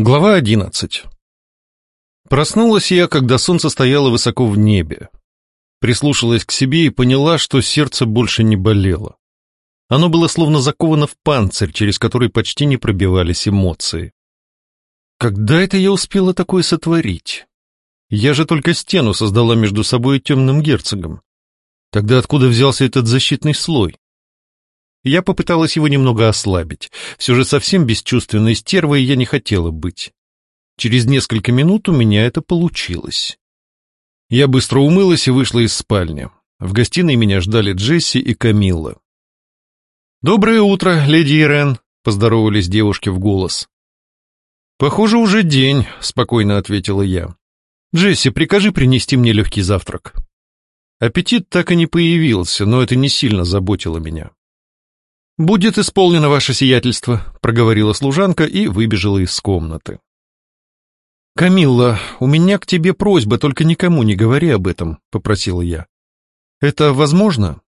Глава одиннадцать. Проснулась я, когда солнце стояло высоко в небе. Прислушалась к себе и поняла, что сердце больше не болело. Оно было словно заковано в панцирь, через который почти не пробивались эмоции. Когда это я успела такое сотворить? Я же только стену создала между собой и темным герцогом. Тогда откуда взялся этот защитный слой? Я попыталась его немного ослабить. Все же совсем бесчувственной стервой я не хотела быть. Через несколько минут у меня это получилось. Я быстро умылась и вышла из спальни. В гостиной меня ждали Джесси и Камилла. «Доброе утро, леди Ирен», — поздоровались девушки в голос. «Похоже, уже день», — спокойно ответила я. «Джесси, прикажи принести мне легкий завтрак». Аппетит так и не появился, но это не сильно заботило меня. «Будет исполнено ваше сиятельство», — проговорила служанка и выбежала из комнаты. «Камилла, у меня к тебе просьба, только никому не говори об этом», — попросила я. «Это возможно?»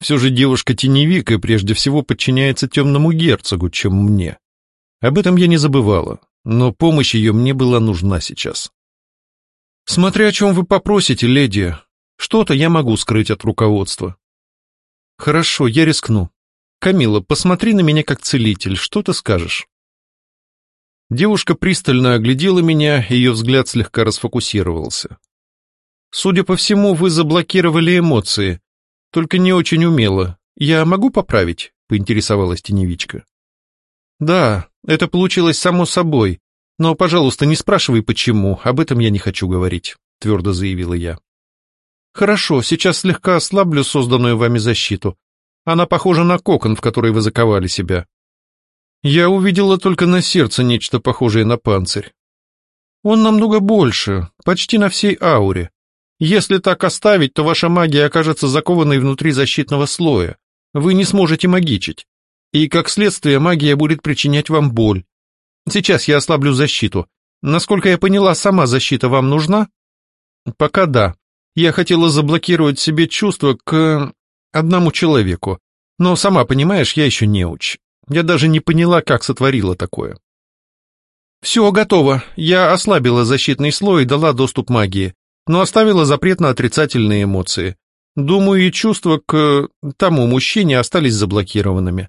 Все же девушка теневик и прежде всего подчиняется темному герцогу, чем мне. Об этом я не забывала, но помощь ее мне была нужна сейчас. «Смотря о чем вы попросите, леди, что-то я могу скрыть от руководства». «Хорошо, я рискну», «Камила, посмотри на меня как целитель, что ты скажешь?» Девушка пристально оглядела меня, ее взгляд слегка расфокусировался. «Судя по всему, вы заблокировали эмоции, только не очень умело. Я могу поправить?» — поинтересовалась теневичка. «Да, это получилось само собой, но, пожалуйста, не спрашивай, почему, об этом я не хочу говорить», — твердо заявила я. «Хорошо, сейчас слегка ослаблю созданную вами защиту, она похожа на кокон, в который вы заковали себя. Я увидела только на сердце нечто похожее на панцирь. Он намного больше, почти на всей ауре. Если так оставить, то ваша магия окажется закованной внутри защитного слоя. Вы не сможете магичить. И, как следствие, магия будет причинять вам боль. Сейчас я ослаблю защиту. Насколько я поняла, сама защита вам нужна? Пока да. Я хотела заблокировать себе чувства к одному человеку. Но, сама понимаешь, я еще не уч. Я даже не поняла, как сотворила такое. Все, готово. Я ослабила защитный слой и дала доступ магии, но оставила запрет на отрицательные эмоции. Думаю, и чувства к тому мужчине остались заблокированными.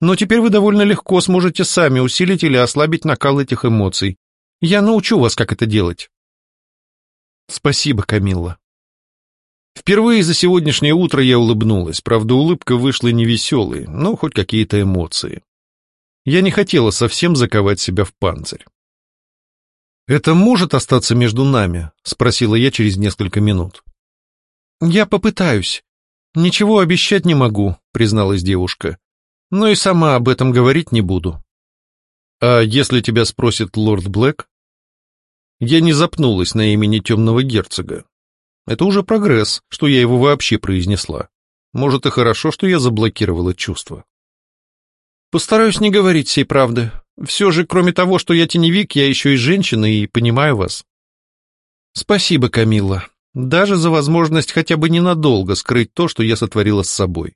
Но теперь вы довольно легко сможете сами усилить или ослабить накал этих эмоций. Я научу вас, как это делать. Спасибо, Камилла. Впервые за сегодняшнее утро я улыбнулась, правда, улыбка вышла невеселой, но хоть какие-то эмоции. Я не хотела совсем заковать себя в панцирь. «Это может остаться между нами?» — спросила я через несколько минут. «Я попытаюсь. Ничего обещать не могу», — призналась девушка. «Но и сама об этом говорить не буду». «А если тебя спросит лорд Блэк?» Я не запнулась на имени темного герцога. Это уже прогресс, что я его вообще произнесла. Может, и хорошо, что я заблокировала чувства. Постараюсь не говорить всей правды. Все же, кроме того, что я теневик, я еще и женщина и понимаю вас. Спасибо, Камилла. Даже за возможность хотя бы ненадолго скрыть то, что я сотворила с собой.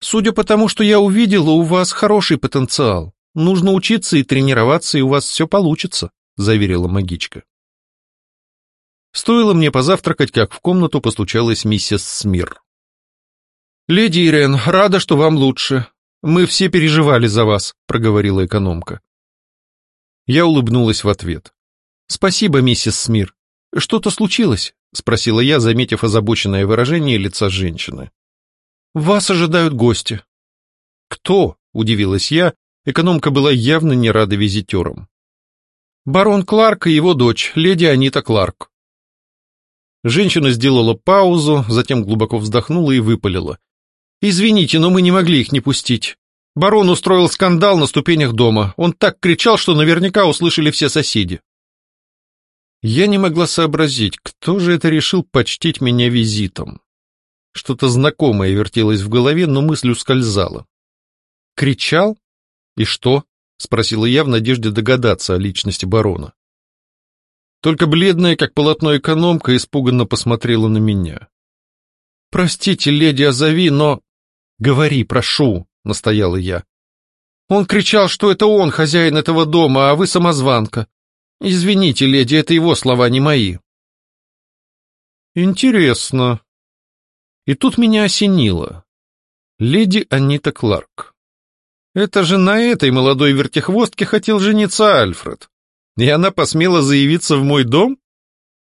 Судя по тому, что я увидела, у вас хороший потенциал. Нужно учиться и тренироваться, и у вас все получится, заверила магичка. Стоило мне позавтракать, как в комнату постучалась миссис Смир. «Леди Ирен, рада, что вам лучше. Мы все переживали за вас», — проговорила экономка. Я улыбнулась в ответ. «Спасибо, миссис Смир. Что-то случилось?» — спросила я, заметив озабоченное выражение лица женщины. «Вас ожидают гости». «Кто?» — удивилась я, экономка была явно не рада визитерам. «Барон Кларк и его дочь, леди Анита Кларк», Женщина сделала паузу, затем глубоко вздохнула и выпалила. «Извините, но мы не могли их не пустить. Барон устроил скандал на ступенях дома. Он так кричал, что наверняка услышали все соседи». Я не могла сообразить, кто же это решил почтить меня визитом. Что-то знакомое вертелось в голове, но мысль ускользала. «Кричал? И что?» — спросила я в надежде догадаться о личности барона. Только бледная, как полотно экономка, испуганно посмотрела на меня. «Простите, леди Азави, но...» «Говори, прошу», — настояла я. Он кричал, что это он хозяин этого дома, а вы самозванка. Извините, леди, это его слова, не мои. Интересно. И тут меня осенило. Леди Анита Кларк. Это же на этой молодой вертихвостке хотел жениться Альфред. И она посмела заявиться в мой дом?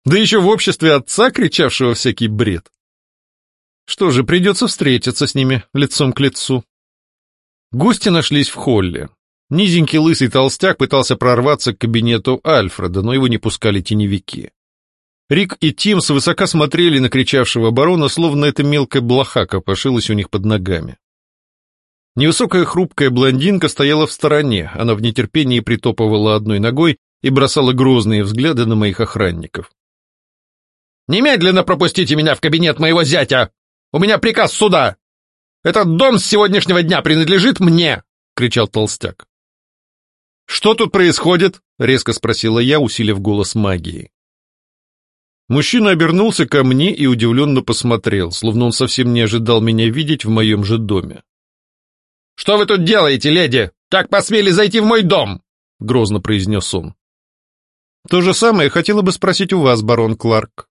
Да еще в обществе отца, кричавшего всякий бред. Что же, придется встретиться с ними лицом к лицу. Гости нашлись в холле. Низенький лысый толстяк пытался прорваться к кабинету Альфреда, но его не пускали теневики. Рик и Тим свысока смотрели на кричавшего барона, словно эта мелкая блоха копошилась у них под ногами. Невысокая хрупкая блондинка стояла в стороне, она в нетерпении притопывала одной ногой и бросала грозные взгляды на моих охранников. «Немедленно пропустите меня в кабинет моего зятя! У меня приказ суда! Этот дом с сегодняшнего дня принадлежит мне!» — кричал толстяк. «Что тут происходит?» — резко спросила я, усилив голос магии. Мужчина обернулся ко мне и удивленно посмотрел, словно он совсем не ожидал меня видеть в моем же доме. «Что вы тут делаете, леди? Как посмели зайти в мой дом?» — грозно произнес он. «То же самое хотела бы спросить у вас, барон Кларк.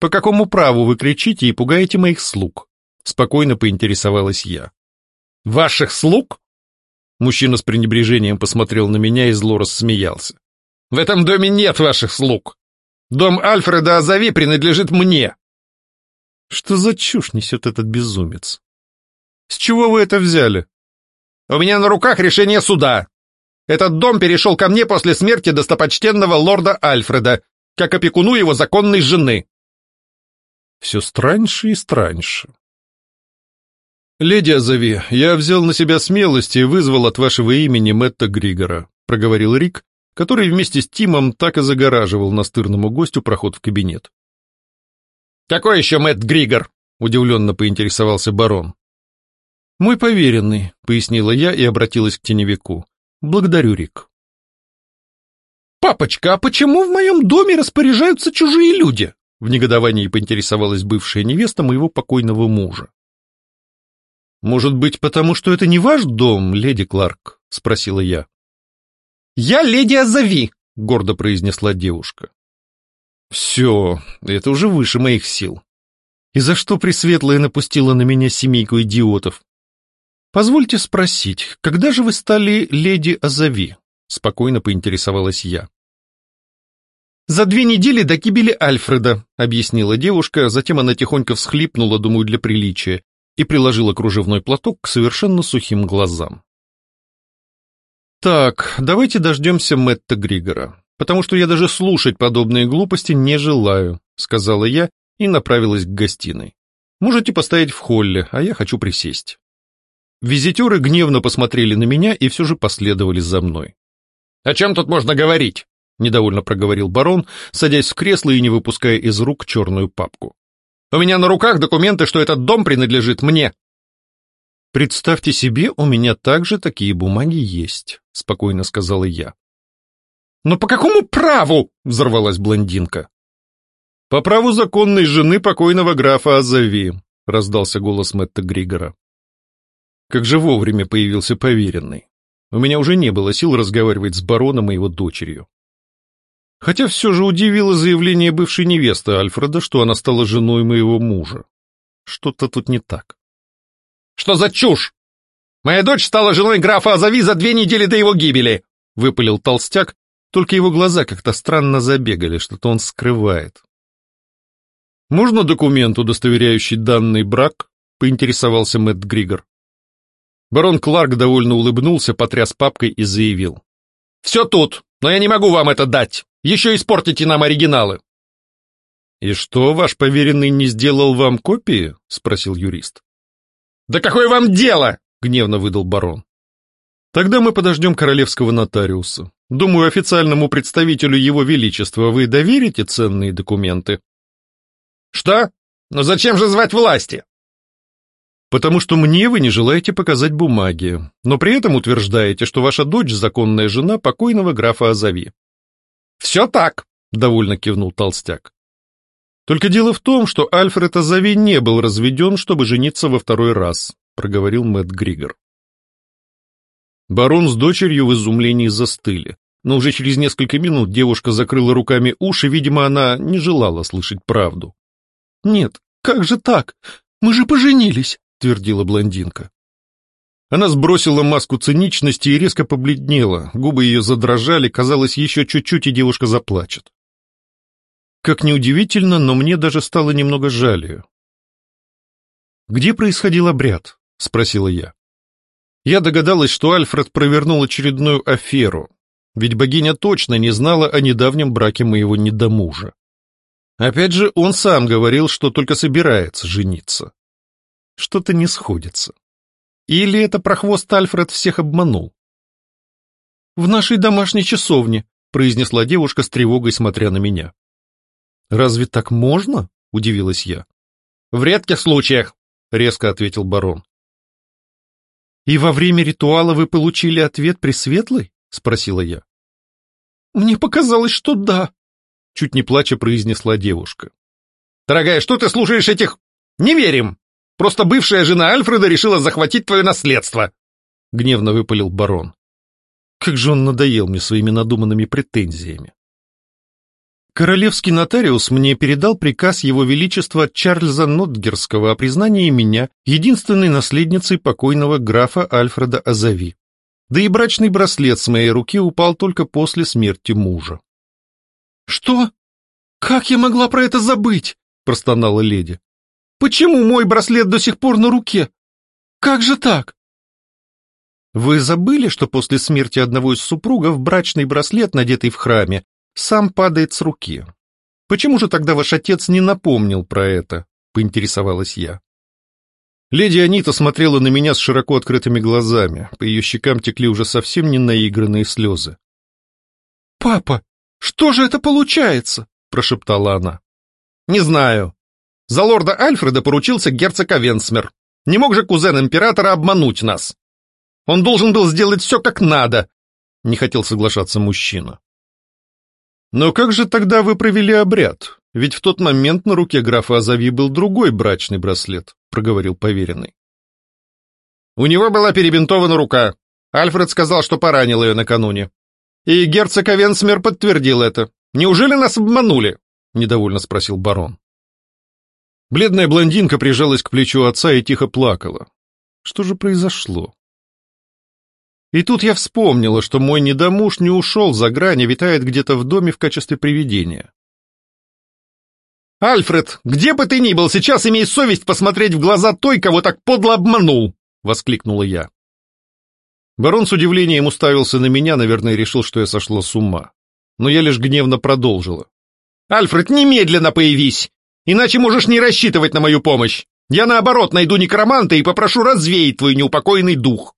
По какому праву вы кричите и пугаете моих слуг?» Спокойно поинтересовалась я. «Ваших слуг?» Мужчина с пренебрежением посмотрел на меня и зло рассмеялся. «В этом доме нет ваших слуг. Дом Альфреда Азави принадлежит мне». «Что за чушь несет этот безумец? С чего вы это взяли?» «У меня на руках решение суда. Этот дом перешел ко мне после смерти достопочтенного лорда Альфреда, как опекуну его законной жены». Все страньше и страньше. «Леди Азави, я взял на себя смелость и вызвал от вашего имени Мэтта Григора», — проговорил Рик, который вместе с Тимом так и загораживал настырному гостю проход в кабинет. «Какой еще Мэтт Григор?» — удивленно поинтересовался барон. «Мой поверенный», — пояснила я и обратилась к теневику. «Благодарю, Рик». «Папочка, а почему в моем доме распоряжаются чужие люди?» В негодовании поинтересовалась бывшая невеста моего покойного мужа. «Может быть, потому что это не ваш дом, леди Кларк?» — спросила я. «Я леди Азави», — гордо произнесла девушка. «Все, это уже выше моих сил. И за что Пресветлая напустила на меня семейку идиотов? Позвольте спросить, когда же вы стали леди Азави?» — спокойно поинтересовалась я. «За две недели до гибели Альфреда», — объяснила девушка, затем она тихонько всхлипнула, думаю, для приличия, и приложила кружевной платок к совершенно сухим глазам. «Так, давайте дождемся Мэтта Григора, потому что я даже слушать подобные глупости не желаю», сказала я и направилась к гостиной. «Можете поставить в холле, а я хочу присесть». Визитеры гневно посмотрели на меня и все же последовали за мной. «О чем тут можно говорить?» — недовольно проговорил барон, садясь в кресло и не выпуская из рук черную папку. У меня на руках документы, что этот дом принадлежит мне. Представьте себе, у меня также такие бумаги есть, спокойно сказала я. Но по какому праву? взорвалась блондинка. По праву законной жены покойного графа Азави, раздался голос Мэтта Григора. Как же вовремя появился поверенный. У меня уже не было сил разговаривать с бароном и его дочерью. Хотя все же удивило заявление бывшей невесты Альфреда, что она стала женой моего мужа. Что-то тут не так. «Что за чушь? Моя дочь стала женой графа Азави за две недели до его гибели!» — выпалил толстяк, только его глаза как-то странно забегали, что-то он скрывает. «Можно документ, удостоверяющий данный брак?» — поинтересовался Мэтт Григор. Барон Кларк довольно улыбнулся, потряс папкой и заявил. «Все тут, но я не могу вам это дать. Еще испортите нам оригиналы. «И что, ваш поверенный не сделал вам копии?» — спросил юрист. «Да какое вам дело?» — гневно выдал барон. «Тогда мы подождем королевского нотариуса. Думаю, официальному представителю его величества вы доверите ценные документы?» «Что? Но зачем же звать власти?» «Потому что мне вы не желаете показать бумаги, но при этом утверждаете, что ваша дочь — законная жена покойного графа Азави. «Все так», — довольно кивнул толстяк. «Только дело в том, что Альфред Азави не был разведен, чтобы жениться во второй раз», — проговорил Мэтт Григор. Барон с дочерью в изумлении застыли, но уже через несколько минут девушка закрыла руками уши, видимо, она не желала слышать правду. «Нет, как же так? Мы же поженились!» — твердила блондинка. Она сбросила маску циничности и резко побледнела, губы ее задрожали, казалось, еще чуть-чуть, и девушка заплачет. Как неудивительно, но мне даже стало немного жаль ее. «Где происходил обряд?» — спросила я. Я догадалась, что Альфред провернул очередную аферу, ведь богиня точно не знала о недавнем браке моего недомужа. Опять же, он сам говорил, что только собирается жениться. Что-то не сходится. Или это прохвост Альфред всех обманул? «В нашей домашней часовне», — произнесла девушка с тревогой, смотря на меня. «Разве так можно?» — удивилась я. «В редких случаях», — резко ответил барон. «И во время ритуала вы получили ответ Пресветлый?» — спросила я. «Мне показалось, что да», — чуть не плача произнесла девушка. «Дорогая, что ты слушаешь этих... Не верим! Просто бывшая жена Альфреда решила захватить твое наследство!» — гневно выпалил барон. Как же он надоел мне своими надуманными претензиями. Королевский нотариус мне передал приказ Его Величества Чарльза Нотгерского о признании меня единственной наследницей покойного графа Альфреда Азави. Да и брачный браслет с моей руки упал только после смерти мужа. «Что? Как я могла про это забыть?» — простонала леди. «Почему мой браслет до сих пор на руке? Как же так?» Вы забыли, что после смерти одного из супругов брачный браслет, надетый в храме, сам падает с руки. Почему же тогда ваш отец не напомнил про это? Поинтересовалась я. Леди Анита смотрела на меня с широко открытыми глазами, по ее щекам текли уже совсем не наигранные слезы. «Папа, что же это получается?» — прошептала она. «Не знаю. За лорда Альфреда поручился герцог Авенсмер. Не мог же кузен императора обмануть нас. Он должен был сделать все как надо», — не хотел соглашаться мужчина. «Но как же тогда вы провели обряд? Ведь в тот момент на руке графа Азави был другой брачный браслет», — проговорил поверенный. «У него была перебинтована рука. Альфред сказал, что поранил ее накануне. И герцог Авенсмер подтвердил это. Неужели нас обманули?» — недовольно спросил барон. Бледная блондинка прижалась к плечу отца и тихо плакала. Что же произошло? И тут я вспомнила, что мой недомуж не ушел за грань, а витает где-то в доме в качестве привидения. «Альфред, где бы ты ни был, сейчас имей совесть посмотреть в глаза той, кого так подло обманул!» — воскликнула я. Барон с удивлением уставился на меня, наверное, решил, что я сошла с ума. Но я лишь гневно продолжила. «Альфред, немедленно появись! Иначе можешь не рассчитывать на мою помощь! Я, наоборот, найду некроманта и попрошу развеять твой неупокоенный дух!»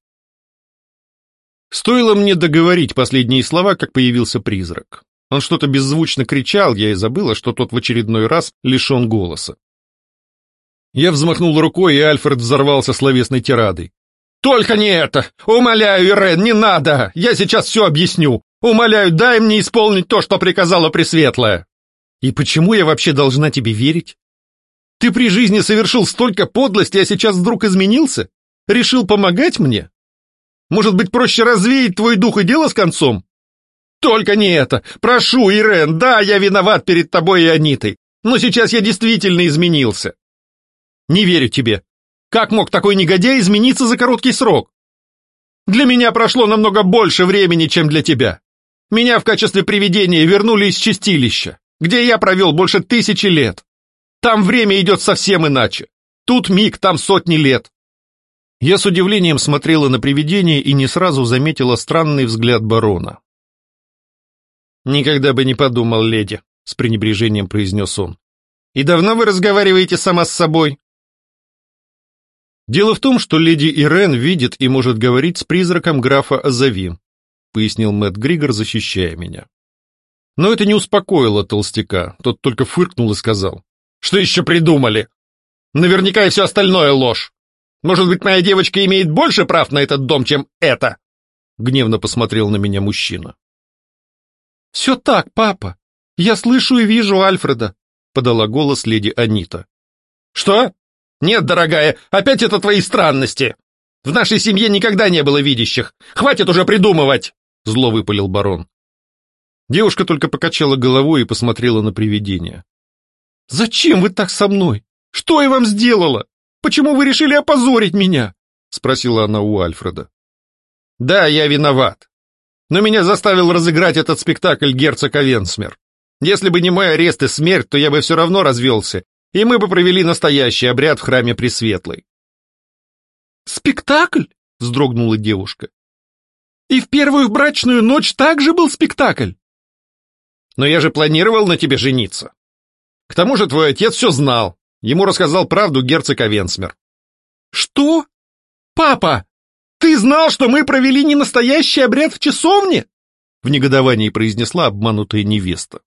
Стоило мне договорить последние слова, как появился призрак. Он что-то беззвучно кричал, я и забыла, что тот в очередной раз лишен голоса. Я взмахнул рукой, и Альфред взорвался словесной тирадой. «Только не это! Умоляю, Ирен, не надо! Я сейчас все объясню! Умоляю, дай мне исполнить то, что приказала Пресветлая!» «И почему я вообще должна тебе верить? Ты при жизни совершил столько подлости, а сейчас вдруг изменился? Решил помогать мне? Может быть, проще развеять твой дух и дело с концом? Только не это. Прошу, Ирен, да, я виноват перед тобой и Анитой, но сейчас я действительно изменился. Не верю тебе. Как мог такой негодяй измениться за короткий срок? Для меня прошло намного больше времени, чем для тебя. Меня в качестве привидения вернули из чистилища, где я провел больше тысячи лет. Там время идет совсем иначе. Тут миг, там сотни лет. Я с удивлением смотрела на привидение и не сразу заметила странный взгляд барона. «Никогда бы не подумал, леди», — с пренебрежением произнес он. «И давно вы разговариваете сама с собой?» «Дело в том, что леди Ирен видит и может говорить с призраком графа Азави», — пояснил Мэтт Григор, защищая меня. Но это не успокоило толстяка, тот только фыркнул и сказал. «Что еще придумали? Наверняка и все остальное ложь. Может быть, моя девочка имеет больше прав на этот дом, чем это?» Гневно посмотрел на меня мужчина. «Все так, папа. Я слышу и вижу Альфреда», — подала голос леди Анита. «Что? Нет, дорогая, опять это твои странности. В нашей семье никогда не было видящих. Хватит уже придумывать!» Зло выпалил барон. Девушка только покачала головой и посмотрела на привидение. «Зачем вы так со мной? Что я вам сделала? Почему вы решили опозорить меня?» Спросила она у Альфреда. «Да, я виноват. Но меня заставил разыграть этот спектакль герцог Авенсмер. Если бы не мой арест и смерть, то я бы все равно развелся, и мы бы провели настоящий обряд в храме Пресветлой. «Спектакль?» — вздрогнула девушка. «И в первую брачную ночь также был спектакль?» «Но я же планировал на тебе жениться. К тому же твой отец все знал. Ему рассказал правду герцог Авенсмер». «Что? Папа, ты знал, что мы провели не настоящий обряд в часовне?» В негодовании произнесла обманутая невеста.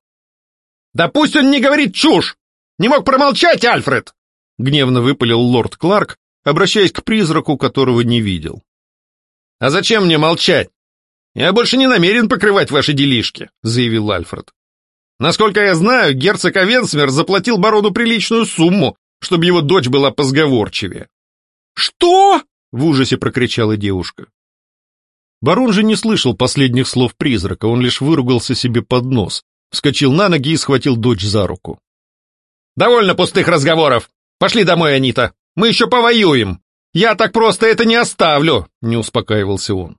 «Да пусть он не говорит чушь! Не мог промолчать, Альфред!» Гневно выпалил лорд Кларк, обращаясь к призраку, которого не видел. «А зачем мне молчать? Я больше не намерен покрывать ваши делишки», — заявил Альфред. «Насколько я знаю, герцог Авенсмер заплатил барону приличную сумму, чтобы его дочь была позговорчивее». «Что?» — в ужасе прокричала девушка. Барон же не слышал последних слов призрака, он лишь выругался себе под нос, вскочил на ноги и схватил дочь за руку. «Довольно пустых разговоров! Пошли домой, Анита!» Мы еще повоюем! Я так просто это не оставлю!» — не успокаивался он.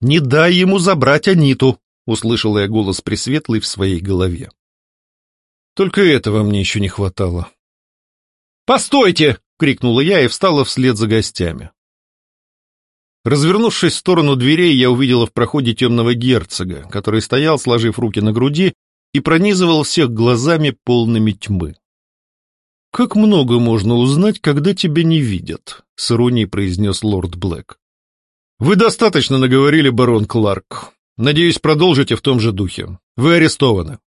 «Не дай ему забрать Аниту!» — услышал я голос Пресветлый в своей голове. Только этого мне еще не хватало. «Постойте!» — крикнула я и встала вслед за гостями. Развернувшись в сторону дверей, я увидела в проходе темного герцога, который стоял, сложив руки на груди, и пронизывал всех глазами полными тьмы. «Как много можно узнать, когда тебя не видят?» — с иронией произнес лорд Блэк. «Вы достаточно наговорили, барон Кларк. Надеюсь, продолжите в том же духе. Вы арестованы».